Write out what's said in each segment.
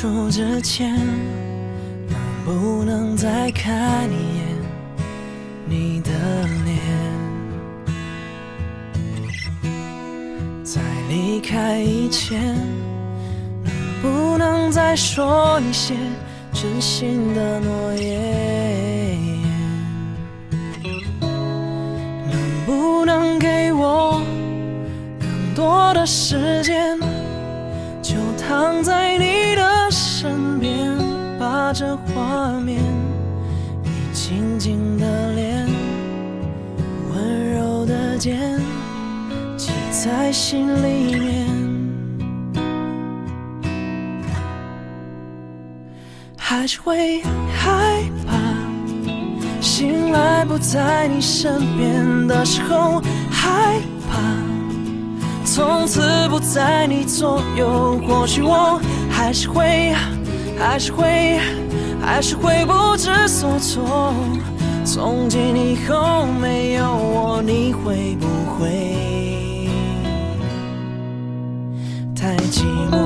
之前，能不能再看一眼你的脸？在离开以前，能不能再说一些真心的诺言？能不能给我更多的时间，就躺在你柔的肩。记在心里面，还是会害怕醒来不在你身边的时候，害怕从此不在你左右。或许我还是会，还是会，还是会不知所措。从今以后，你会不会？太寂寞。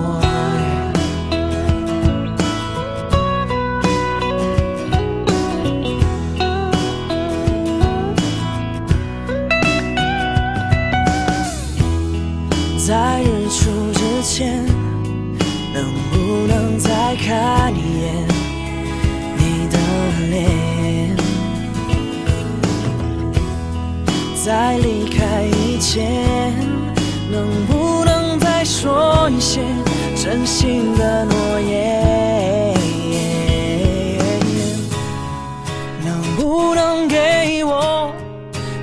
在日出之前，能不能再看一眼你的脸？在离开以前，能不能再说一些真心的诺言？能不能给我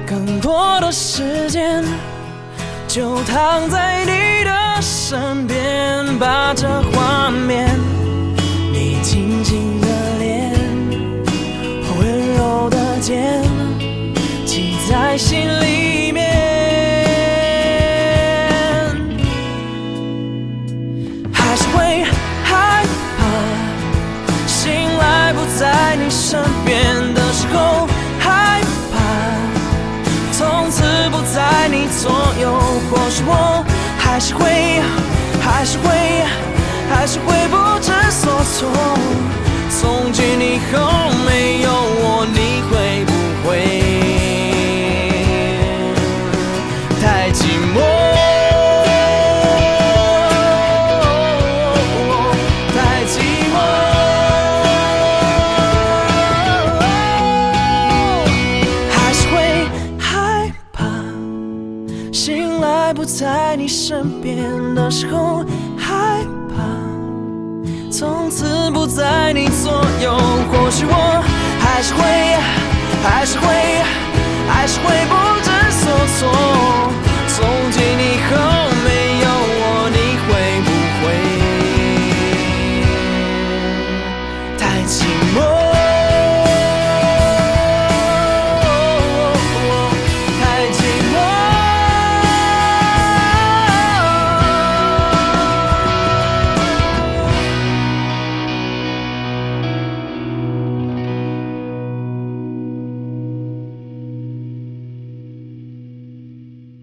更多的时间？就躺在你的身边，身边的时候，害怕从此不在你左右。或许我还是会，还是会，还是会不知所措。从今以后在你身边的时候，害怕从此不在你左右。或许我还是会，还是会，还是会不。